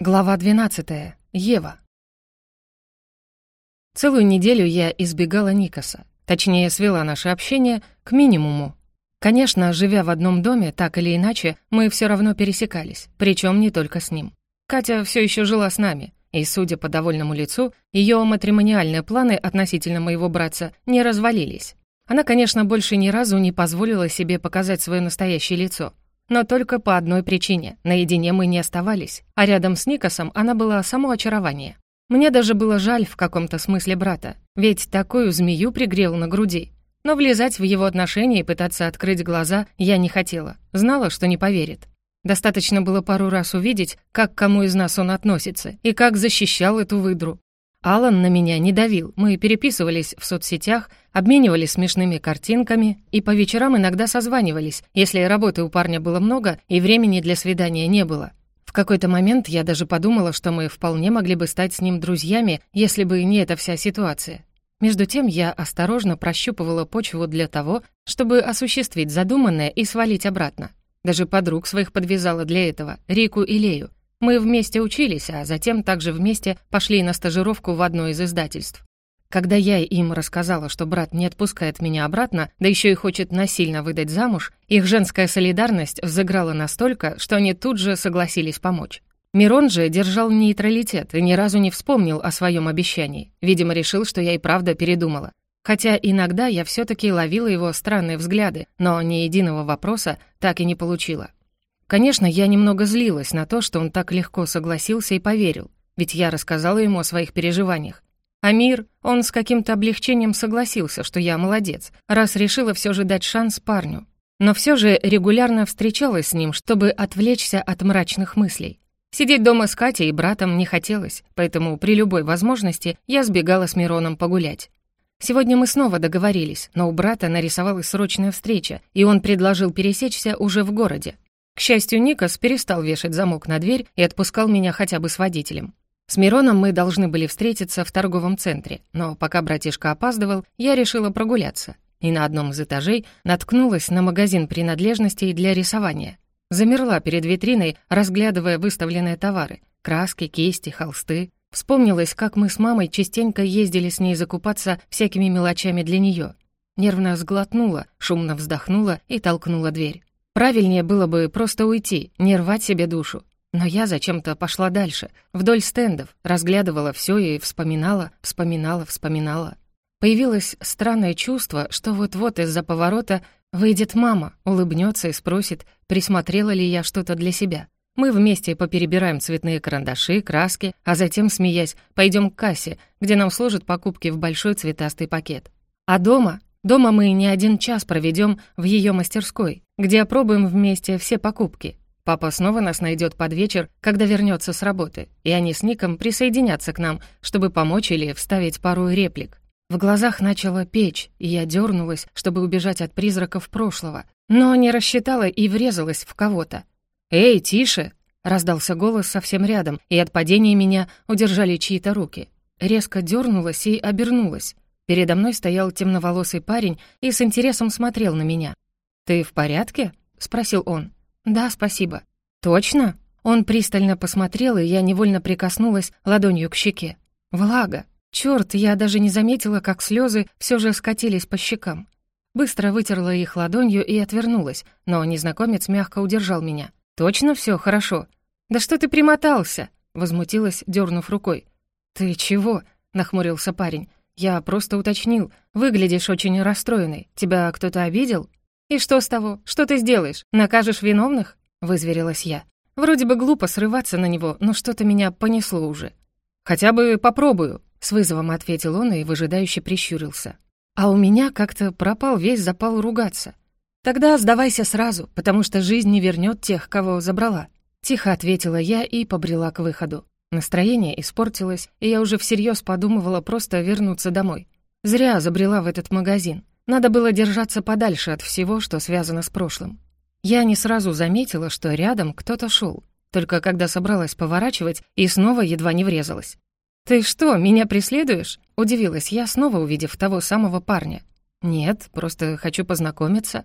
Глава 12. Ева. Целую неделю я избегала Никаса. Точнее, свела наше общение к минимуму. Конечно, живя в одном доме, так или иначе, мы все равно пересекались, причем не только с ним. Катя все еще жила с нами, и, судя по довольному лицу, ее матримониальные планы относительно моего братца не развалились. Она, конечно, больше ни разу не позволила себе показать свое настоящее лицо — но только по одной причине. Наедине мы не оставались, а рядом с Никосом она была само очарование. Мне даже было жаль в каком-то смысле брата, ведь такую змею пригрел на груди. Но влезать в его отношения и пытаться открыть глаза я не хотела, знала, что не поверит. Достаточно было пару раз увидеть, как к кому из нас он относится и как защищал эту выдру. Алан на меня не давил, мы переписывались в соцсетях, обменивались смешными картинками и по вечерам иногда созванивались, если работы у парня было много и времени для свидания не было. В какой-то момент я даже подумала, что мы вполне могли бы стать с ним друзьями, если бы не эта вся ситуация. Между тем я осторожно прощупывала почву для того, чтобы осуществить задуманное и свалить обратно. Даже подруг своих подвязала для этого, Рику и Лею. Мы вместе учились, а затем также вместе пошли на стажировку в одно из издательств. Когда я им рассказала, что брат не отпускает меня обратно, да еще и хочет насильно выдать замуж, их женская солидарность взыграла настолько, что они тут же согласились помочь. Мирон же держал нейтралитет и ни разу не вспомнил о своем обещании. Видимо, решил, что я и правда передумала. Хотя иногда я все таки ловила его странные взгляды, но ни единого вопроса так и не получила. Конечно, я немного злилась на то, что он так легко согласился и поверил, ведь я рассказала ему о своих переживаниях. Амир, он с каким-то облегчением согласился, что я молодец, раз решила все же дать шанс парню. Но все же регулярно встречалась с ним, чтобы отвлечься от мрачных мыслей. Сидеть дома с Катей и братом не хотелось, поэтому при любой возможности я сбегала с Мироном погулять. Сегодня мы снова договорились, но у брата нарисовалась срочная встреча, и он предложил пересечься уже в городе. К счастью, Никас перестал вешать замок на дверь и отпускал меня хотя бы с водителем. С Мироном мы должны были встретиться в торговом центре, но пока братишка опаздывал, я решила прогуляться. И на одном из этажей наткнулась на магазин принадлежностей для рисования. Замерла перед витриной, разглядывая выставленные товары. Краски, кисти, холсты. Вспомнилось, как мы с мамой частенько ездили с ней закупаться всякими мелочами для нее. Нервно сглотнула, шумно вздохнула и толкнула дверь. Правильнее было бы просто уйти, не рвать себе душу. Но я зачем-то пошла дальше, вдоль стендов, разглядывала все и вспоминала, вспоминала, вспоминала. Появилось странное чувство, что вот-вот из-за поворота выйдет мама, улыбнется и спросит, присмотрела ли я что-то для себя. Мы вместе поперебираем цветные карандаши, краски, а затем, смеясь, пойдем к кассе, где нам сложат покупки в большой цветастый пакет. А дома Дома мы не один час проведем в ее мастерской, где опробуем вместе все покупки. Папа снова нас найдет под вечер, когда вернется с работы, и они с Ником присоединятся к нам, чтобы помочь или вставить пару реплик. В глазах начало печь, и я дернулась, чтобы убежать от призраков прошлого, но не рассчитала и врезалась в кого-то. «Эй, тише!» — раздался голос совсем рядом, и от падения меня удержали чьи-то руки. Резко дернулась и обернулась. Передо мной стоял темноволосый парень и с интересом смотрел на меня. «Ты в порядке?» — спросил он. «Да, спасибо». «Точно?» Он пристально посмотрел, и я невольно прикоснулась ладонью к щеке. «Влага! Чёрт, я даже не заметила, как слезы все же скатились по щекам. Быстро вытерла их ладонью и отвернулась, но незнакомец мягко удержал меня. «Точно все хорошо?» «Да что ты примотался?» — возмутилась, дернув рукой. «Ты чего?» — нахмурился парень. «Я просто уточнил. Выглядишь очень расстроенной. Тебя кто-то обидел?» «И что с того? Что ты сделаешь? Накажешь виновных?» — вызверилась я. Вроде бы глупо срываться на него, но что-то меня понесло уже. «Хотя бы попробую», — с вызовом ответил он и выжидающе прищурился. А у меня как-то пропал весь запал ругаться. «Тогда сдавайся сразу, потому что жизнь не вернет тех, кого забрала», — тихо ответила я и побрела к выходу. Настроение испортилось, и я уже всерьез подумывала просто вернуться домой. Зря забрела в этот магазин. Надо было держаться подальше от всего, что связано с прошлым. Я не сразу заметила, что рядом кто-то шел, только когда собралась поворачивать и снова едва не врезалась. «Ты что, меня преследуешь?» — удивилась я, снова увидев того самого парня. «Нет, просто хочу познакомиться».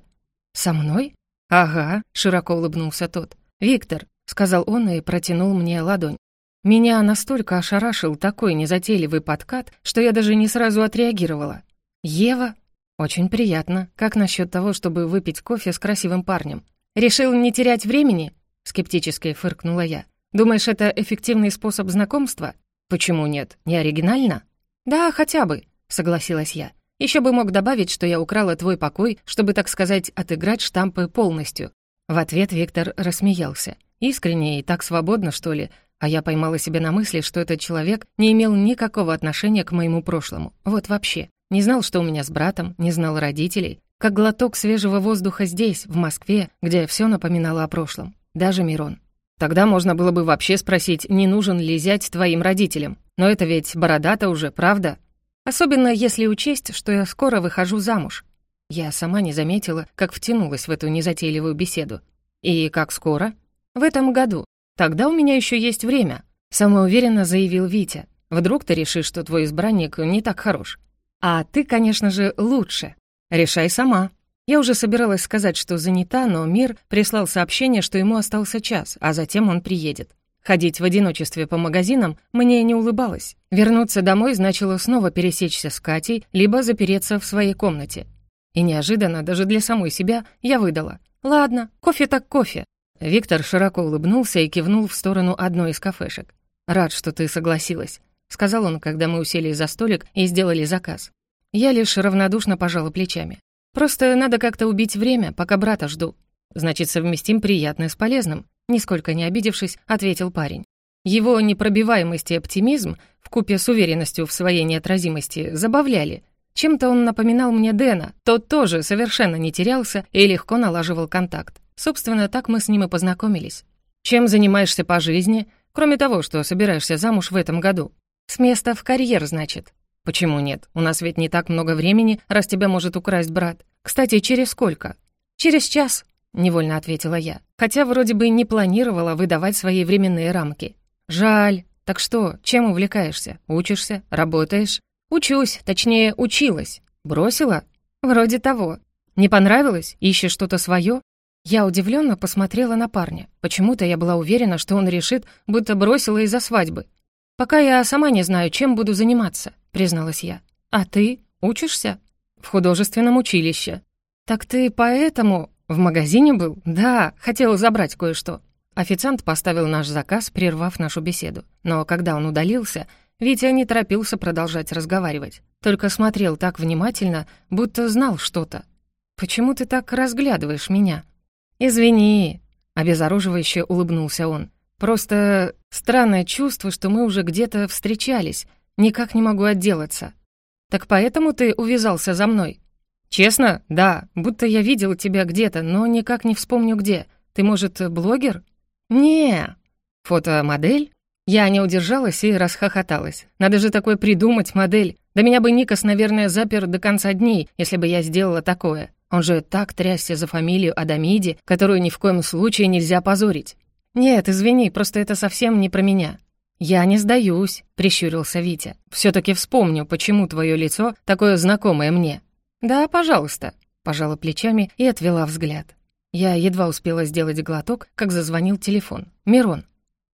«Со мной?» «Ага», — широко улыбнулся тот. «Виктор», — сказал он и протянул мне ладонь. Меня настолько ошарашил такой незатейливый подкат, что я даже не сразу отреагировала. «Ева? Очень приятно. Как насчет того, чтобы выпить кофе с красивым парнем? Решил не терять времени?» Скептически фыркнула я. «Думаешь, это эффективный способ знакомства? Почему нет? Не оригинально?» «Да, хотя бы», — согласилась я. Еще бы мог добавить, что я украла твой покой, чтобы, так сказать, отыграть штампы полностью». В ответ Виктор рассмеялся. Искренне и так свободно, что ли, а я поймала себя на мысли, что этот человек не имел никакого отношения к моему прошлому. Вот вообще. Не знал, что у меня с братом, не знал родителей. Как глоток свежего воздуха здесь, в Москве, где все напоминало о прошлом. Даже Мирон. Тогда можно было бы вообще спросить, не нужен ли зять твоим родителям. Но это ведь бородата уже, правда? Особенно если учесть, что я скоро выхожу замуж. Я сама не заметила, как втянулась в эту незатейливую беседу. И как скоро? В этом году. «Тогда у меня еще есть время», — самоуверенно заявил Витя. «Вдруг ты решишь, что твой избранник не так хорош? А ты, конечно же, лучше. Решай сама». Я уже собиралась сказать, что занята, но Мир прислал сообщение, что ему остался час, а затем он приедет. Ходить в одиночестве по магазинам мне не улыбалось. Вернуться домой значило снова пересечься с Катей, либо запереться в своей комнате. И неожиданно, даже для самой себя, я выдала. «Ладно, кофе так кофе. Виктор широко улыбнулся и кивнул в сторону одной из кафешек. «Рад, что ты согласилась», — сказал он, когда мы усели за столик и сделали заказ. Я лишь равнодушно пожала плечами. «Просто надо как-то убить время, пока брата жду». «Значит, совместим приятное с полезным», — нисколько не обидевшись, ответил парень. Его непробиваемость и оптимизм, вкупе с уверенностью в своей неотразимости, забавляли. Чем-то он напоминал мне Дэна, тот тоже совершенно не терялся и легко налаживал контакт. Собственно, так мы с ним и познакомились. Чем занимаешься по жизни, кроме того, что собираешься замуж в этом году? С места в карьер, значит. Почему нет? У нас ведь не так много времени, раз тебя может украсть брат. Кстати, через сколько? Через час, невольно ответила я. Хотя вроде бы не планировала выдавать свои временные рамки. Жаль. Так что, чем увлекаешься? Учишься? Работаешь? Учусь, точнее, училась. Бросила? Вроде того. Не понравилось? Ищешь что-то свое? Я удивленно посмотрела на парня. Почему-то я была уверена, что он решит, будто бросила из-за свадьбы. «Пока я сама не знаю, чем буду заниматься», — призналась я. «А ты? Учишься?» «В художественном училище». «Так ты поэтому...» «В магазине был?» «Да, хотел забрать кое-что». Официант поставил наш заказ, прервав нашу беседу. Но когда он удалился, Витя не торопился продолжать разговаривать. Только смотрел так внимательно, будто знал что-то. «Почему ты так разглядываешь меня?» «Извини», — обезоруживающе улыбнулся он. «Просто странное чувство, что мы уже где-то встречались. Никак не могу отделаться. Так поэтому ты увязался за мной?» «Честно? Да. Будто я видел тебя где-то, но никак не вспомню где. Ты, может, блогер?» «Не». «Фотомодель?» Я не удержалась и расхохоталась. Надо же такое придумать, модель. Да меня бы Никас, наверное, запер до конца дней, если бы я сделала такое. Он же так трясся за фамилию Адамиди, которую ни в коем случае нельзя позорить. «Нет, извини, просто это совсем не про меня». «Я не сдаюсь», — прищурился Витя. все таки вспомню, почему твое лицо такое знакомое мне». «Да, пожалуйста», — пожала плечами и отвела взгляд. Я едва успела сделать глоток, как зазвонил телефон. «Мирон».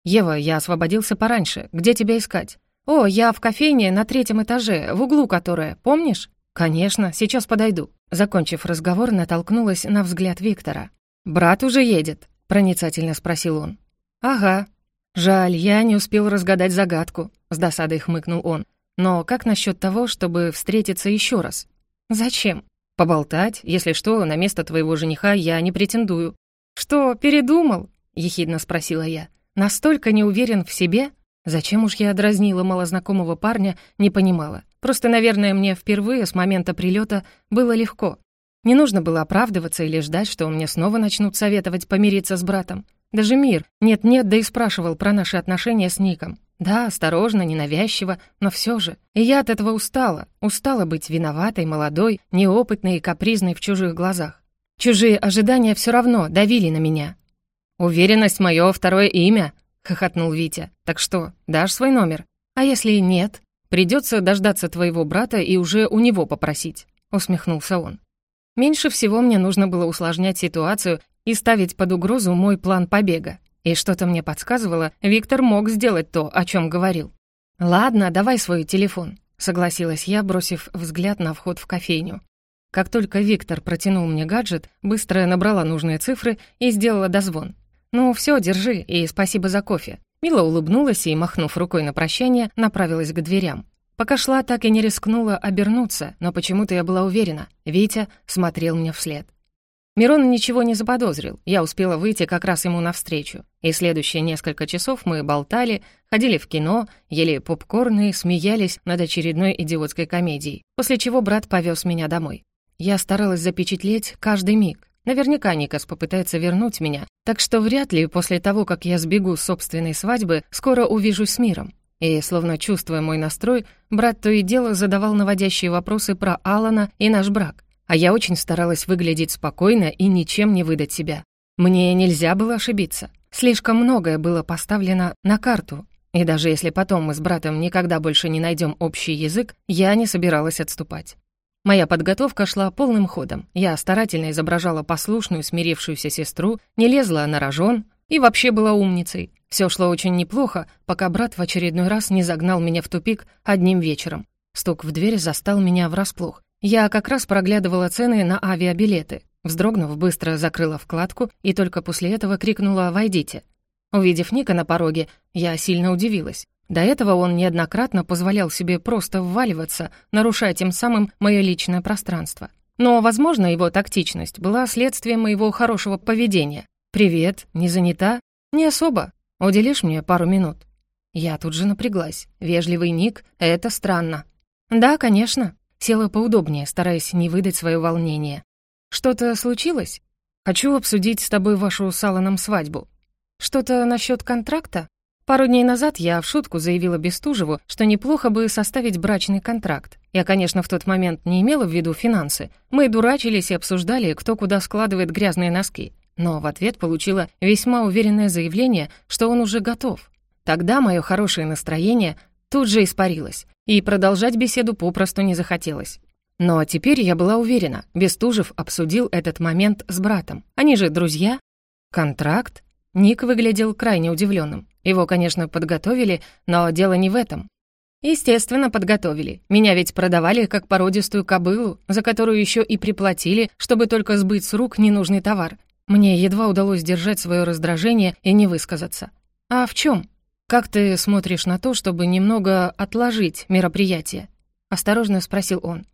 «Ева, я освободился пораньше. Где тебя искать?» «О, я в кофейне на третьем этаже, в углу которая, помнишь?» «Конечно, сейчас подойду». Закончив разговор, натолкнулась на взгляд Виктора. «Брат уже едет?» — проницательно спросил он. «Ага». «Жаль, я не успел разгадать загадку», — с досадой хмыкнул он. «Но как насчет того, чтобы встретиться еще раз?» «Зачем?» «Поболтать. Если что, на место твоего жениха я не претендую». «Что, передумал?» — ехидно спросила я. «Настолько не уверен в себе?» Зачем уж я дразнила малознакомого парня, не понимала. Просто, наверное, мне впервые с момента прилета было легко. Не нужно было оправдываться или ждать, что мне снова начнут советовать помириться с братом. Даже мир нет-нет, да и спрашивал про наши отношения с Ником. Да, осторожно, ненавязчиво, но все же. И я от этого устала. Устала быть виноватой, молодой, неопытной и капризной в чужих глазах. Чужие ожидания все равно давили на меня. «Уверенность — мое второе имя», — хохотнул Витя. «Так что, дашь свой номер? А если нет?» Придется дождаться твоего брата и уже у него попросить», — усмехнулся он. Меньше всего мне нужно было усложнять ситуацию и ставить под угрозу мой план побега. И что-то мне подсказывало, Виктор мог сделать то, о чем говорил. «Ладно, давай свой телефон», — согласилась я, бросив взгляд на вход в кофейню. Как только Виктор протянул мне гаджет, быстро набрала нужные цифры и сделала дозвон. «Ну все, держи, и спасибо за кофе». Мила улыбнулась и, махнув рукой на прощание, направилась к дверям. Пока шла, так и не рискнула обернуться, но почему-то я была уверена. Витя смотрел мне вслед. Мирон ничего не заподозрил, я успела выйти как раз ему навстречу. И следующие несколько часов мы болтали, ходили в кино, ели попкорн и смеялись над очередной идиотской комедией, после чего брат повез меня домой. Я старалась запечатлеть каждый миг. Наверняка Никас попытается вернуть меня, так что вряд ли после того, как я сбегу с собственной свадьбы, скоро увижусь с миром. И, словно чувствуя мой настрой, брат то и дело задавал наводящие вопросы про Алана и наш брак. А я очень старалась выглядеть спокойно и ничем не выдать себя. Мне нельзя было ошибиться. Слишком многое было поставлено на карту. И даже если потом мы с братом никогда больше не найдем общий язык, я не собиралась отступать. Моя подготовка шла полным ходом. Я старательно изображала послушную, смирившуюся сестру, не лезла на рожон и вообще была умницей. Все шло очень неплохо, пока брат в очередной раз не загнал меня в тупик одним вечером. Стук в дверь застал меня врасплох. Я как раз проглядывала цены на авиабилеты. Вздрогнув, быстро закрыла вкладку и только после этого крикнула «Войдите». Увидев Ника на пороге, я сильно удивилась. До этого он неоднократно позволял себе просто вваливаться, нарушая тем самым мое личное пространство. Но, возможно, его тактичность была следствием моего хорошего поведения. «Привет, не занята?» «Не особо. Уделишь мне пару минут?» Я тут же напряглась. Вежливый ник — это странно. «Да, конечно». Села поудобнее, стараясь не выдать свое волнение. «Что-то случилось? Хочу обсудить с тобой вашу с Алланом свадьбу. Что-то насчет контракта?» Пару дней назад я в шутку заявила Бестужеву, что неплохо бы составить брачный контракт. Я, конечно, в тот момент не имела в виду финансы. Мы дурачились и обсуждали, кто куда складывает грязные носки но в ответ получила весьма уверенное заявление, что он уже готов. Тогда мое хорошее настроение тут же испарилось, и продолжать беседу попросту не захотелось. Но теперь я была уверена, Бестужев обсудил этот момент с братом. Они же друзья. Контракт? Ник выглядел крайне удивленным. Его, конечно, подготовили, но дело не в этом. Естественно, подготовили. Меня ведь продавали как породистую кобылу, за которую еще и приплатили, чтобы только сбыть с рук ненужный товар. Мне едва удалось держать свое раздражение и не высказаться. «А в чем? Как ты смотришь на то, чтобы немного отложить мероприятие?» — осторожно спросил он.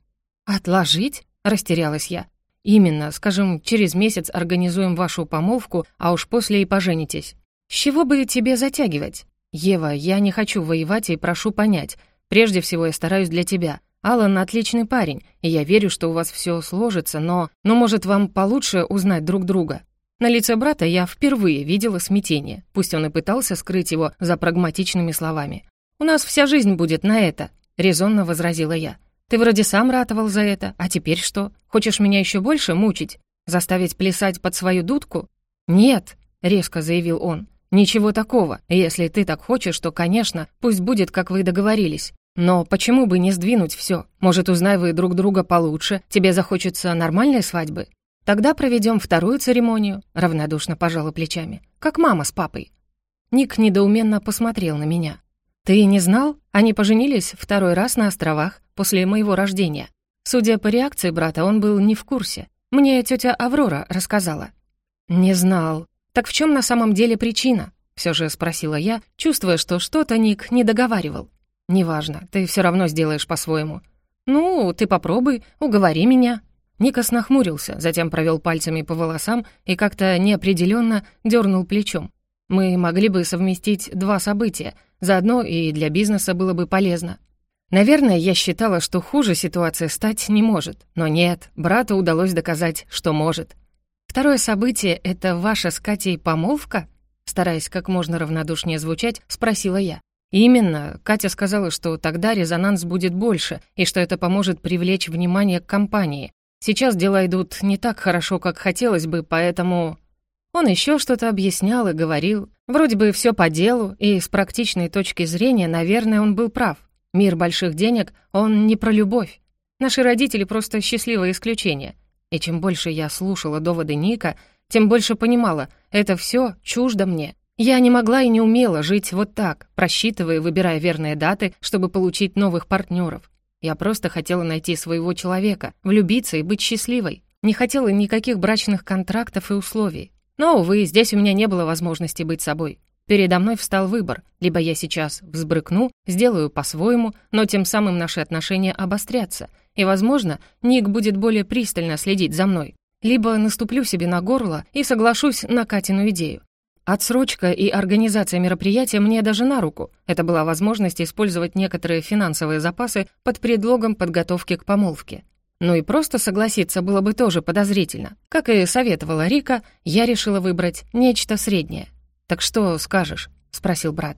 «Отложить?» — растерялась я. «Именно, скажем, через месяц организуем вашу помолвку, а уж после и поженитесь. С чего бы тебе затягивать? Ева, я не хочу воевать и прошу понять. Прежде всего я стараюсь для тебя. Алан отличный парень, и я верю, что у вас все сложится, но... Но, может, вам получше узнать друг друга?» На лице брата я впервые видела смятение, пусть он и пытался скрыть его за прагматичными словами. «У нас вся жизнь будет на это», — резонно возразила я. «Ты вроде сам ратовал за это, а теперь что? Хочешь меня еще больше мучить? Заставить плясать под свою дудку?» «Нет», — резко заявил он. «Ничего такого. Если ты так хочешь, то, конечно, пусть будет, как вы договорились. Но почему бы не сдвинуть все? Может, узнай вы друг друга получше, тебе захочется нормальной свадьбы? Тогда проведем вторую церемонию, равнодушно пожала плечами, как мама с папой. Ник недоуменно посмотрел на меня. Ты не знал? Они поженились второй раз на островах после моего рождения. Судя по реакции брата, он был не в курсе. Мне тетя Аврора рассказала. Не знал. Так в чем на самом деле причина? Все же спросила я, чувствуя, что что-то Ник не договаривал. «Неважно, ты все равно сделаешь по-своему». «Ну, ты попробуй, уговори меня». Никас нахмурился, затем провел пальцами по волосам и как-то неопределенно дернул плечом. «Мы могли бы совместить два события, заодно и для бизнеса было бы полезно». Наверное, я считала, что хуже ситуация стать не может. Но нет, брату удалось доказать, что может. Второе событие — это ваша с Катей помолвка? Стараясь как можно равнодушнее звучать, спросила я. Именно, Катя сказала, что тогда резонанс будет больше, и что это поможет привлечь внимание к компании. Сейчас дела идут не так хорошо, как хотелось бы, поэтому... Он еще что-то объяснял и говорил. Вроде бы все по делу, и с практичной точки зрения, наверное, он был прав. Мир больших денег, он не про любовь. Наши родители просто счастливое исключение. И чем больше я слушала доводы Ника, тем больше понимала, это все чуждо мне. Я не могла и не умела жить вот так, просчитывая выбирая верные даты, чтобы получить новых партнеров. Я просто хотела найти своего человека, влюбиться и быть счастливой. Не хотела никаких брачных контрактов и условий. Но, увы, здесь у меня не было возможности быть собой. Передо мной встал выбор. Либо я сейчас взбрыкну, сделаю по-своему, но тем самым наши отношения обострятся, и, возможно, Ник будет более пристально следить за мной. Либо наступлю себе на горло и соглашусь на Катину идею. Отсрочка и организация мероприятия мне даже на руку. Это была возможность использовать некоторые финансовые запасы под предлогом подготовки к помолвке. Ну и просто согласиться было бы тоже подозрительно. Как и советовала Рика, я решила выбрать нечто среднее. «Так что скажешь?» — спросил брат.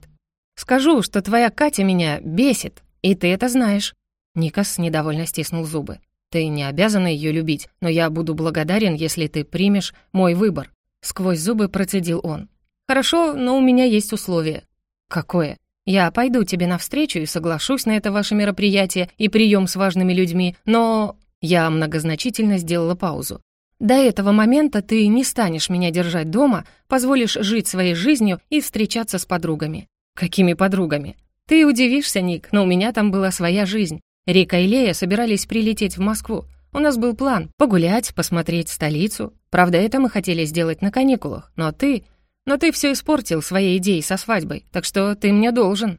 «Скажу, что твоя Катя меня бесит, и ты это знаешь». Никас недовольно стиснул зубы. «Ты не обязана ее любить, но я буду благодарен, если ты примешь мой выбор». Сквозь зубы процедил он. «Хорошо, но у меня есть условие». «Какое?» «Я пойду тебе навстречу и соглашусь на это ваше мероприятие и прием с важными людьми, но...» Я многозначительно сделала паузу. «До этого момента ты не станешь меня держать дома, позволишь жить своей жизнью и встречаться с подругами». «Какими подругами?» «Ты удивишься, Ник, но у меня там была своя жизнь. Рика и Лея собирались прилететь в Москву. У нас был план — погулять, посмотреть столицу. Правда, это мы хотели сделать на каникулах, но ты... Но ты все испортил своей идеей со свадьбой, так что ты мне должен».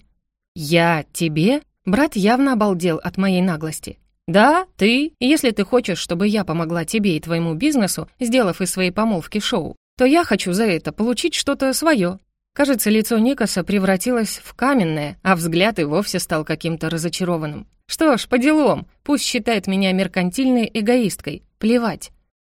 «Я тебе?» Брат явно обалдел от моей наглости. «Да, ты. Если ты хочешь, чтобы я помогла тебе и твоему бизнесу, сделав из своей помолвки шоу, то я хочу за это получить что-то свое». Кажется, лицо Никаса превратилось в каменное, а взгляд и вовсе стал каким-то разочарованным. Что ж, по делам, пусть считает меня меркантильной эгоисткой, плевать.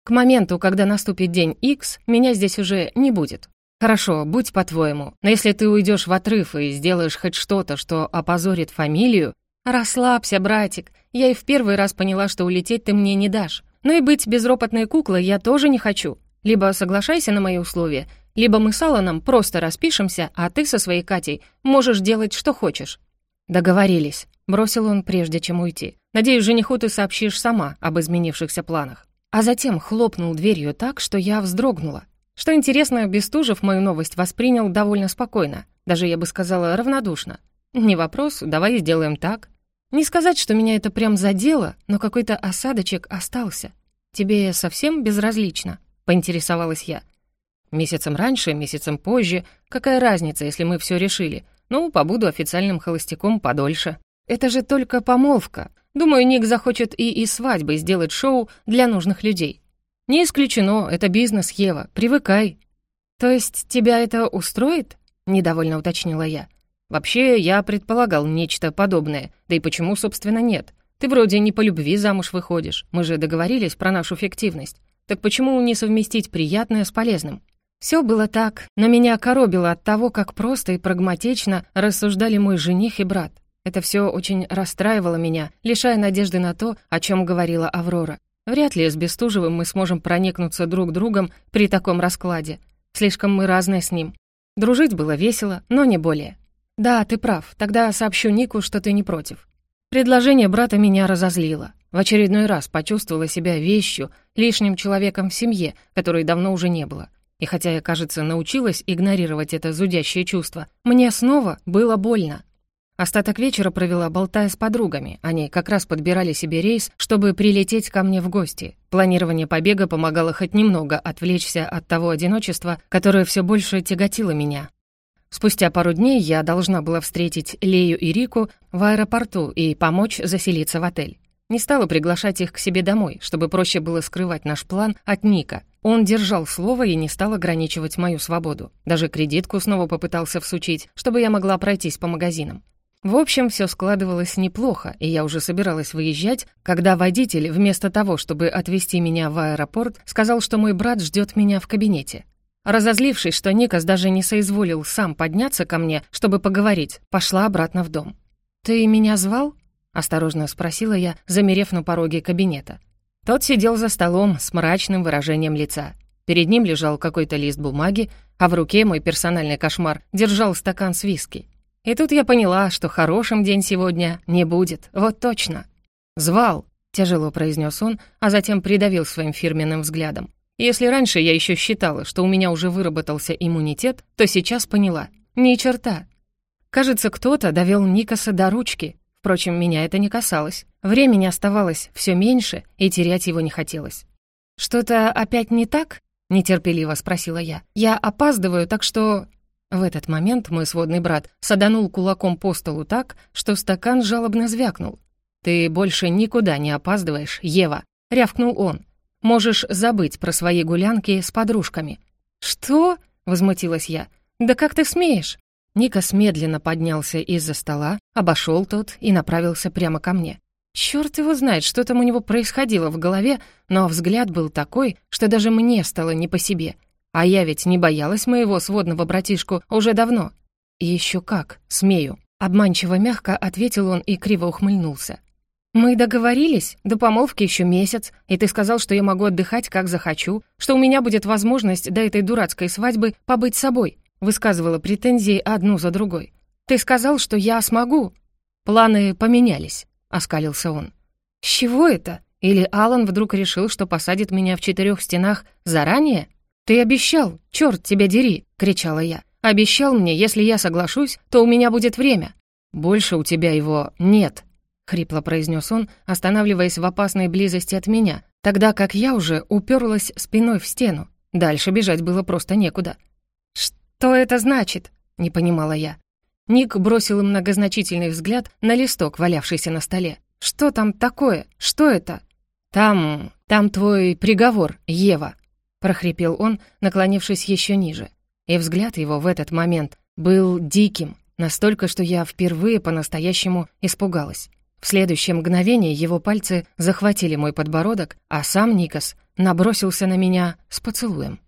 К моменту, когда наступит день X, меня здесь уже не будет. «Хорошо, будь по-твоему, но если ты уйдешь в отрыв и сделаешь хоть что-то, что опозорит фамилию...» «Расслабься, братик, я и в первый раз поняла, что улететь ты мне не дашь. Но и быть безропотной куклой я тоже не хочу. Либо соглашайся на мои условия, либо мы с Алланом просто распишемся, а ты со своей Катей можешь делать, что хочешь». «Договорились», — бросил он, прежде чем уйти. «Надеюсь, жениху ты сообщишь сама об изменившихся планах». А затем хлопнул дверью так, что я вздрогнула. Что интересно, Бестужев мою новость воспринял довольно спокойно, даже, я бы сказала, равнодушно. «Не вопрос, давай сделаем так». Не сказать, что меня это прям задело, но какой-то осадочек остался. «Тебе совсем безразлично?» — поинтересовалась я. «Месяцем раньше, месяцем позже. Какая разница, если мы все решили? Ну, побуду официальным холостяком подольше. Это же только помолвка. Думаю, Ник захочет и из свадьбы сделать шоу для нужных людей. «Не исключено, это бизнес, Ева, привыкай». «То есть тебя это устроит?» — недовольно уточнила я. «Вообще, я предполагал нечто подобное, да и почему, собственно, нет? Ты вроде не по любви замуж выходишь, мы же договорились про нашу фиктивность. Так почему не совместить приятное с полезным?» Все было так, но меня коробило от того, как просто и прагматично рассуждали мой жених и брат. Это все очень расстраивало меня, лишая надежды на то, о чем говорила Аврора. Вряд ли с Бестужевым мы сможем проникнуться друг другом при таком раскладе. Слишком мы разные с ним. Дружить было весело, но не более. Да, ты прав, тогда сообщу Нику, что ты не против. Предложение брата меня разозлило. В очередной раз почувствовала себя вещью, лишним человеком в семье, которой давно уже не было. И хотя я, кажется, научилась игнорировать это зудящее чувство, мне снова было больно. Остаток вечера провела, болтая с подругами. Они как раз подбирали себе рейс, чтобы прилететь ко мне в гости. Планирование побега помогало хоть немного отвлечься от того одиночества, которое все больше тяготило меня. Спустя пару дней я должна была встретить Лею и Рику в аэропорту и помочь заселиться в отель. Не стала приглашать их к себе домой, чтобы проще было скрывать наш план от Ника. Он держал слово и не стал ограничивать мою свободу. Даже кредитку снова попытался всучить, чтобы я могла пройтись по магазинам. В общем, все складывалось неплохо, и я уже собиралась выезжать, когда водитель, вместо того, чтобы отвезти меня в аэропорт, сказал, что мой брат ждет меня в кабинете. Разозлившись, что Никас даже не соизволил сам подняться ко мне, чтобы поговорить, пошла обратно в дом. «Ты меня звал?» — осторожно спросила я, замерев на пороге кабинета. Тот сидел за столом с мрачным выражением лица. Перед ним лежал какой-то лист бумаги, а в руке мой персональный кошмар держал стакан с виски. И тут я поняла, что хорошим день сегодня не будет, вот точно. «Звал», — тяжело произнес он, а затем придавил своим фирменным взглядом. Если раньше я еще считала, что у меня уже выработался иммунитет, то сейчас поняла — ни черта. Кажется, кто-то довел Никаса до ручки. Впрочем, меня это не касалось. Времени оставалось все меньше, и терять его не хотелось. «Что-то опять не так?» — нетерпеливо спросила я. «Я опаздываю, так что...» В этот момент мой сводный брат саданул кулаком по столу так, что стакан жалобно звякнул. «Ты больше никуда не опаздываешь, Ева», — рявкнул он. «Можешь забыть про свои гулянки с подружками». «Что?» — возмутилась я. «Да как ты смеешь?» Никас медленно поднялся из-за стола, обошел тот и направился прямо ко мне. Черт его знает, что там у него происходило в голове, но взгляд был такой, что даже мне стало не по себе. А я ведь не боялась моего сводного братишку уже давно. Еще как, смею. Обманчиво мягко ответил он и криво ухмыльнулся. «Мы договорились, до помолвки еще месяц, и ты сказал, что я могу отдыхать, как захочу, что у меня будет возможность до этой дурацкой свадьбы побыть собой», высказывала претензии одну за другой. «Ты сказал, что я смогу». Планы поменялись оскалился он. «С чего это? Или Алан вдруг решил, что посадит меня в четырех стенах заранее? Ты обещал, черт тебя дери!» — кричала я. «Обещал мне, если я соглашусь, то у меня будет время. Больше у тебя его нет», — хрипло произнес он, останавливаясь в опасной близости от меня, тогда как я уже уперлась спиной в стену. Дальше бежать было просто некуда. «Что это значит?» — не понимала я. Ник бросил многозначительный взгляд на листок, валявшийся на столе. «Что там такое? Что это?» «Там... там твой приговор, Ева», — прохрипел он, наклонившись еще ниже. И взгляд его в этот момент был диким, настолько, что я впервые по-настоящему испугалась. В следующее мгновение его пальцы захватили мой подбородок, а сам Никас набросился на меня с поцелуем.